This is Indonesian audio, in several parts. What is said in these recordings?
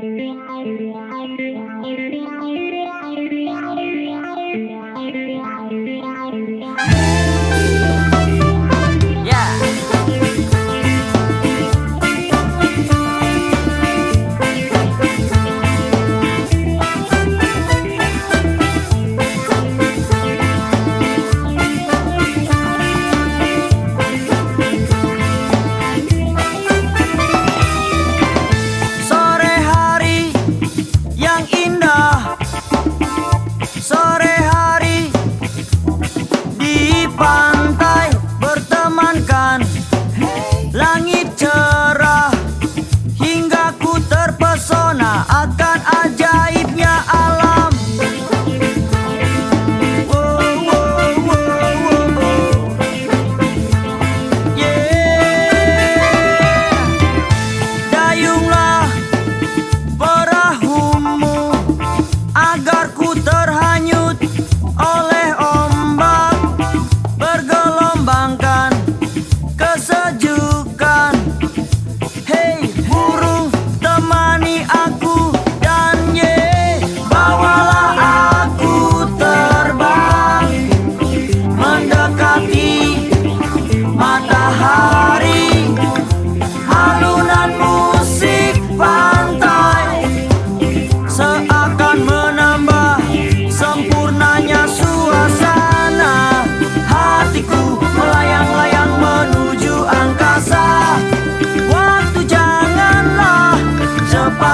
Thank you.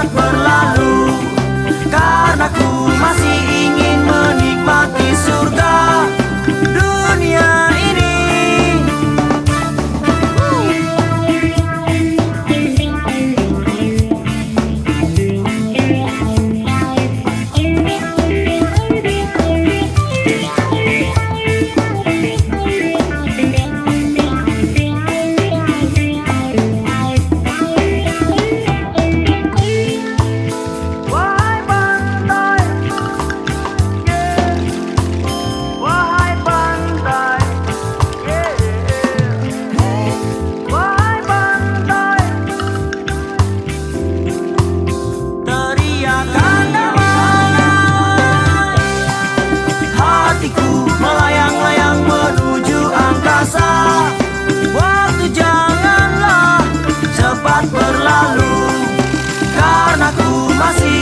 berlalu. Karena ku masih ingin menikmati surga. berlalu Karena ku masih